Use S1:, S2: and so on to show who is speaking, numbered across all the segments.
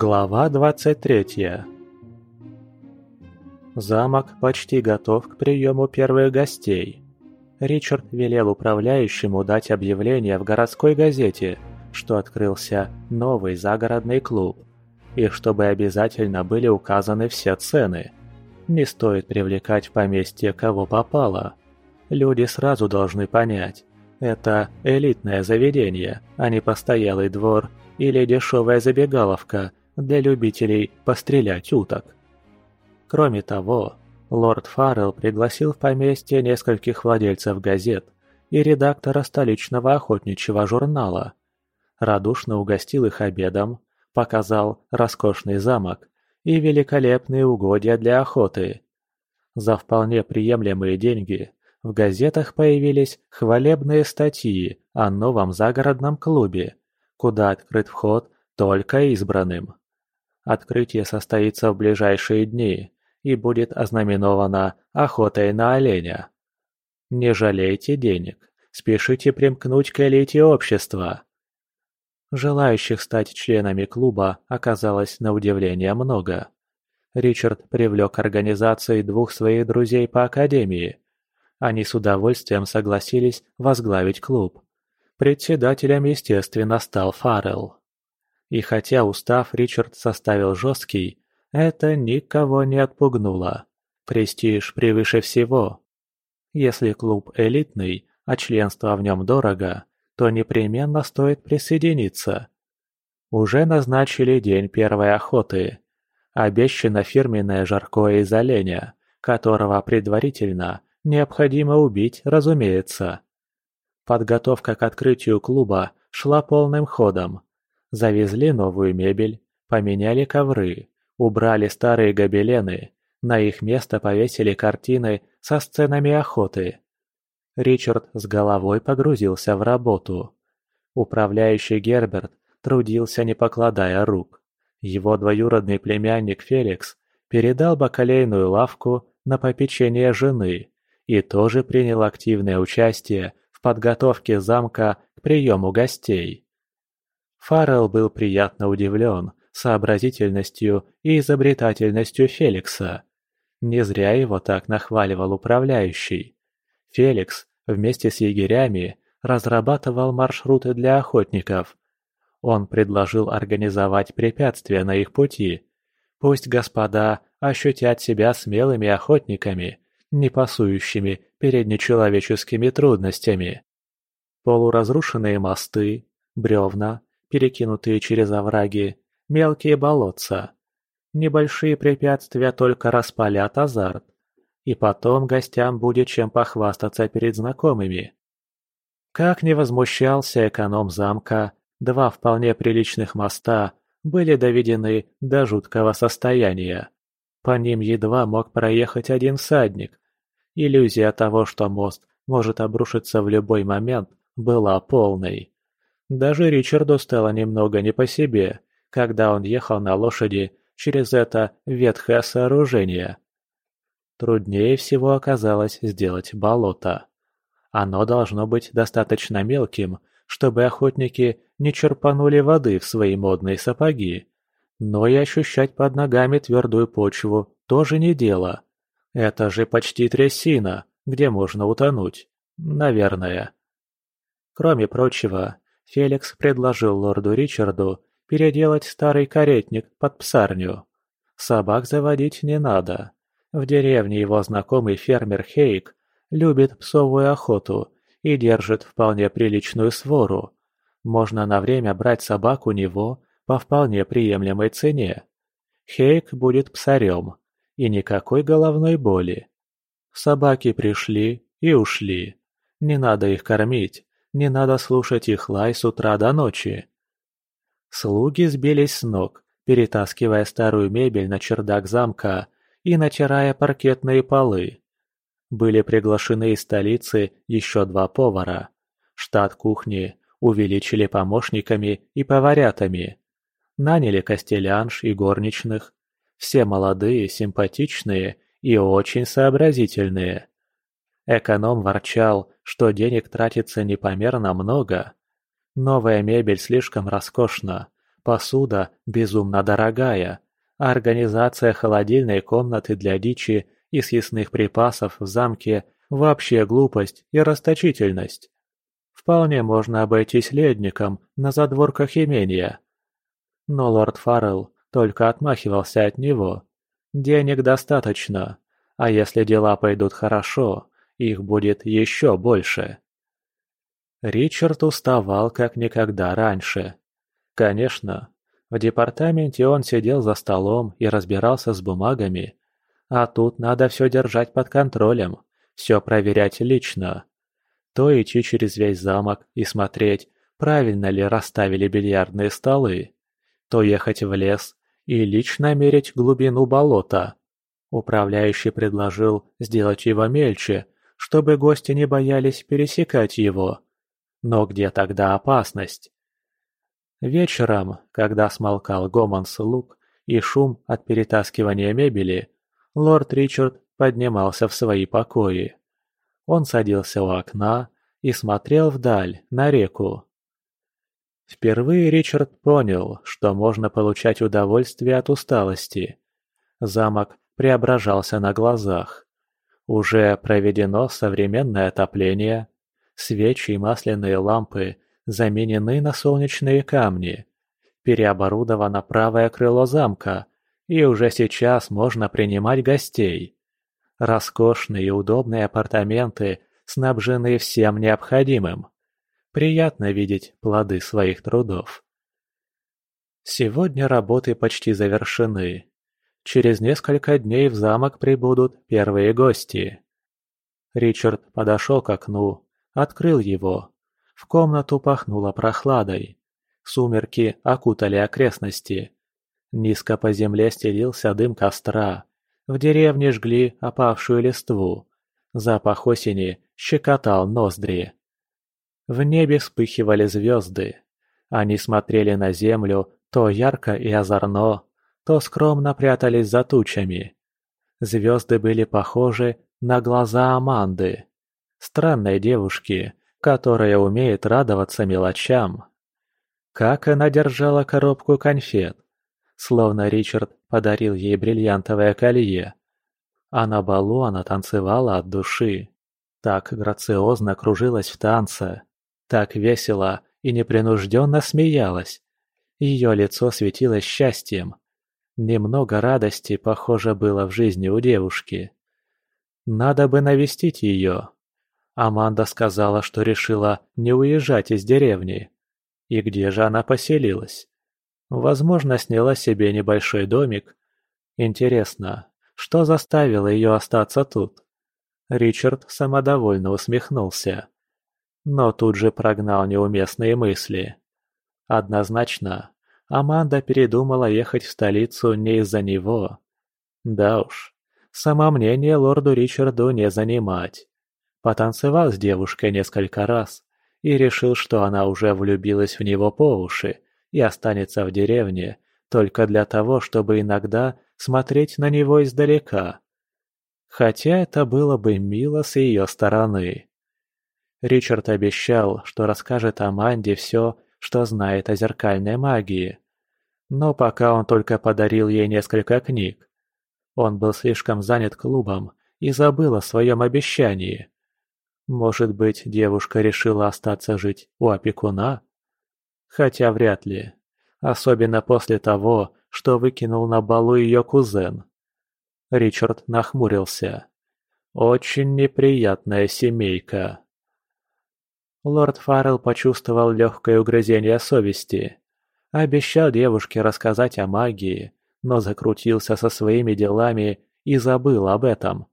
S1: Глава 23 Замок почти готов к приему первых гостей. Ричард велел управляющему дать объявление в городской газете, что открылся новый загородный клуб, и чтобы обязательно были указаны все цены. Не стоит привлекать в поместье кого попало. Люди сразу должны понять, это элитное заведение, а не постоялый двор или дешевая забегаловка для любителей пострелять уток. Кроме того, лорд Фаррелл пригласил в поместье нескольких владельцев газет и редактора столичного охотничьего журнала. Радушно угостил их обедом, показал роскошный замок и великолепные угодья для охоты. За вполне приемлемые деньги в газетах появились хвалебные статьи о новом загородном клубе, куда открыт вход только избранным. Открытие состоится в ближайшие дни и будет ознаменовано охотой на оленя. Не жалейте денег, спешите примкнуть к элите общества. Желающих стать членами клуба оказалось на удивление много. Ричард привлек к организации двух своих друзей по академии. Они с удовольствием согласились возглавить клуб. Председателем, естественно, стал Фаррелл. И хотя устав Ричард составил жесткий, это никого не отпугнуло. Престиж превыше всего. Если клуб элитный, а членство в нем дорого, то непременно стоит присоединиться. Уже назначили день первой охоты. Обещано фирменное жаркое из оленя, которого предварительно необходимо убить, разумеется. Подготовка к открытию клуба шла полным ходом. Завезли новую мебель, поменяли ковры, убрали старые гобелены, на их место повесили картины со сценами охоты. Ричард с головой погрузился в работу. Управляющий Герберт трудился не покладая рук. Его двоюродный племянник Феликс передал бакалейную лавку на попечение жены и тоже принял активное участие в подготовке замка к приему гостей. Фаррелл был приятно удивлен сообразительностью и изобретательностью Феликса. Не зря его так нахваливал управляющий. Феликс вместе с егерями разрабатывал маршруты для охотников. Он предложил организовать препятствия на их пути. Пусть господа ощутят себя смелыми охотниками, не пасующими перед нечеловеческими трудностями. Полуразрушенные мосты, бревна, перекинутые через овраги, мелкие болотца. Небольшие препятствия только распалят азарт. И потом гостям будет чем похвастаться перед знакомыми. Как не возмущался эконом замка, два вполне приличных моста были доведены до жуткого состояния. По ним едва мог проехать один всадник. Иллюзия того, что мост может обрушиться в любой момент, была полной. Даже Ричарду стало немного не по себе, когда он ехал на лошади через это ветхое сооружение. Труднее всего оказалось сделать болото. Оно должно быть достаточно мелким, чтобы охотники не черпанули воды в свои модные сапоги. Но и ощущать под ногами твердую почву тоже не дело. Это же почти трясина, где можно утонуть. Наверное. Кроме прочего, Феликс предложил лорду Ричарду переделать старый каретник под псарню. Собак заводить не надо. В деревне его знакомый фермер Хейк любит псовую охоту и держит вполне приличную свору. Можно на время брать собак у него по вполне приемлемой цене. Хейк будет псарем, и никакой головной боли. Собаки пришли и ушли. Не надо их кормить, не надо слушать их лай с утра до ночи. Слуги сбились с ног, перетаскивая старую мебель на чердак замка и натирая паркетные полы. Были приглашены из столицы еще два повара. Штат кухни увеличили помощниками и поварятами. Наняли костелянш и горничных. Все молодые, симпатичные и очень сообразительные. Эконом ворчал, что денег тратится непомерно много. Новая мебель слишком роскошна, Посуда безумно дорогая, а организация холодильной комнаты для дичи и съестных припасов в замке – вообще глупость и расточительность. Вполне можно обойтись ледником на задворках имения. Но лорд Фаррелл только отмахивался от него. Денег достаточно, а если дела пойдут хорошо, их будет еще больше. Ричард уставал как никогда раньше. Конечно, в департаменте он сидел за столом и разбирался с бумагами, а тут надо все держать под контролем, все проверять лично. То идти через весь замок и смотреть, правильно ли расставили бильярдные столы, то ехать в лес и лично мерить глубину болота. Управляющий предложил сделать его мельче, чтобы гости не боялись пересекать его. Но где тогда опасность? Вечером, когда смолкал гомон слуг и шум от перетаскивания мебели, лорд Ричард поднимался в свои покои. Он садился у окна и смотрел вдаль, на реку. Впервые Ричард понял, что можно получать удовольствие от усталости. Замок преображался на глазах. Уже проведено современное отопление, свечи и масляные лампы заменены на солнечные камни. Переоборудовано правое крыло замка, и уже сейчас можно принимать гостей. Роскошные и удобные апартаменты снабжены всем необходимым. Приятно видеть плоды своих трудов. Сегодня работы почти завершены. Через несколько дней в замок прибудут первые гости. Ричард подошел к окну, открыл его в комнату пахнуло прохладой. Сумерки окутали окрестности. Низко по земле стелился дым костра. В деревне жгли опавшую листву. Запах осени щекотал ноздри. В небе вспыхивали звезды. Они смотрели на землю то ярко и озорно, то скромно прятались за тучами. Звезды были похожи на глаза Аманды, странной девушки, которая умеет радоваться мелочам. Как она держала коробку конфет, словно Ричард подарил ей бриллиантовое колье. А на балу она танцевала от души. Так грациозно кружилась в танце, так весело и непринужденно смеялась. Ее лицо светилось счастьем. Немного радости, похоже, было в жизни у девушки. Надо бы навестить ее, Аманда сказала, что решила не уезжать из деревни. И где же она поселилась? Возможно, сняла себе небольшой домик. Интересно, что заставило ее остаться тут? Ричард самодовольно усмехнулся. Но тут же прогнал неуместные мысли. Однозначно, Аманда передумала ехать в столицу не из-за него. Да уж, самомнение лорду Ричарду не занимать. Потанцевал с девушкой несколько раз и решил, что она уже влюбилась в него по уши и останется в деревне только для того, чтобы иногда смотреть на него издалека. Хотя это было бы мило с ее стороны. Ричард обещал, что расскажет Аманде все, что знает о зеркальной магии. Но пока он только подарил ей несколько книг. Он был слишком занят клубом и забыл о своем обещании. Может быть, девушка решила остаться жить у опекуна? Хотя вряд ли. Особенно после того, что выкинул на балу ее кузен. Ричард нахмурился. Очень неприятная семейка. Лорд Фаррелл почувствовал легкое угрызение совести. Обещал девушке рассказать о магии, но закрутился со своими делами и забыл об этом.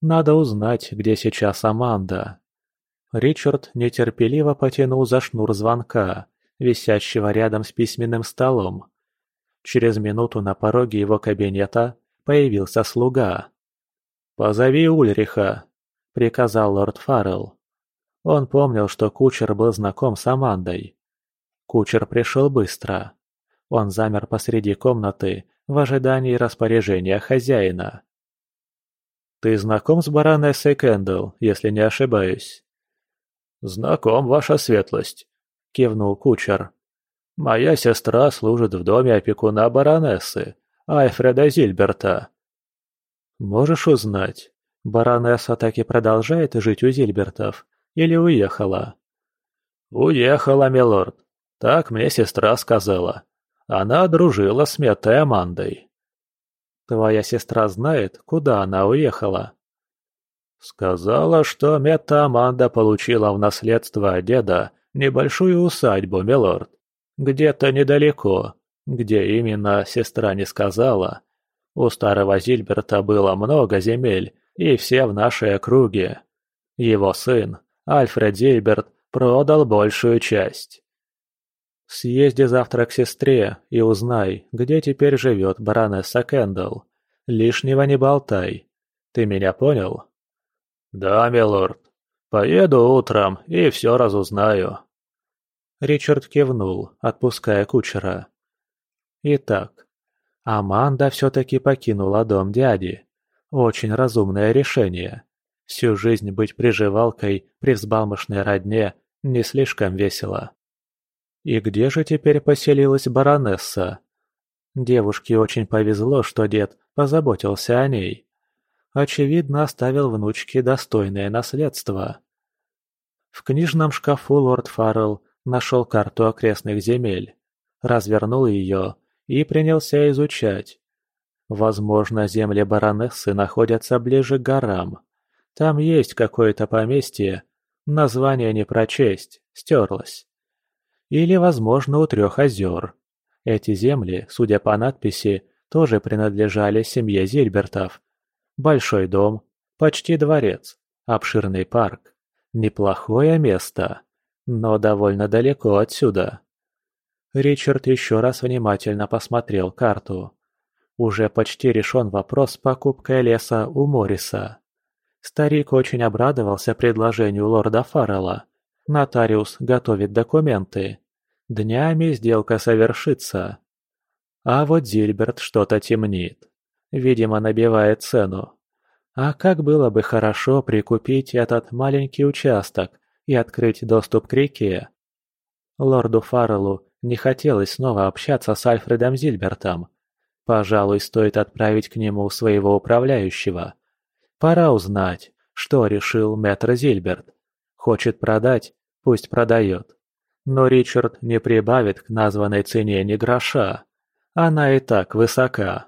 S1: Надо узнать, где сейчас Аманда. Ричард нетерпеливо потянул за шнур звонка, висящего рядом с письменным столом. Через минуту на пороге его кабинета появился слуга. «Позови Ульриха», — приказал лорд Фаррелл. Он помнил, что кучер был знаком с Амандой. Кучер пришел быстро. Он замер посреди комнаты в ожидании распоряжения хозяина. Ты знаком с баронессой Кэндалл, если не ошибаюсь?» «Знаком, ваша светлость», — кивнул кучер. Моя сестра служит в доме опекуна баронессы, Альфреда Зильберта. Можешь узнать, баронесса так и продолжает жить у Зильбертов или уехала? Уехала, милорд. Так мне сестра сказала. Она дружила с Меттой Амандой. Твоя сестра знает, куда она уехала? Сказала, что Метта Аманда получила в наследство деда небольшую усадьбу, милорд. Где-то недалеко. Где именно, сестра не сказала. У старого Зильберта было много земель, и все в нашей округе. Его сын, Альфред Зильберт, продал большую часть. Съезди завтра к сестре и узнай, где теперь живет баронесса Кэндалл. Лишнего не болтай. Ты меня понял? Да, милорд. Поеду утром и все разузнаю. Ричард кивнул, отпуская кучера. Итак, Аманда все-таки покинула дом дяди. Очень разумное решение. Всю жизнь быть приживалкой при взбалмошной родне не слишком весело. И где же теперь поселилась баронесса? Девушке очень повезло, что дед позаботился о ней. Очевидно, оставил внучке достойное наследство. В книжном шкафу лорд Фаррелл нашел карту окрестных земель, развернул ее и принялся изучать. Возможно, земли баронессы находятся ближе к горам. Там есть какое-то поместье, название не прочесть, стерлось. Или, возможно, у трех озер. Эти земли, судя по надписи, тоже принадлежали семье Зильбертов. Большой дом, почти дворец, обширный парк. Неплохое место но довольно далеко отсюда. Ричард еще раз внимательно посмотрел карту. Уже почти решен вопрос с покупкой леса у Морриса. Старик очень обрадовался предложению лорда Фаррелла. Нотариус готовит документы. Днями сделка совершится. А вот Зильберт что-то темнит. Видимо, набивает цену. А как было бы хорошо прикупить этот маленький участок, и открыть доступ к реке. Лорду Фарреллу не хотелось снова общаться с Альфредом Зильбертом. Пожалуй, стоит отправить к нему своего управляющего. Пора узнать, что решил мэтр Зильберт. Хочет продать, пусть продает. Но Ричард не прибавит к названной цене ни гроша. Она и так высока.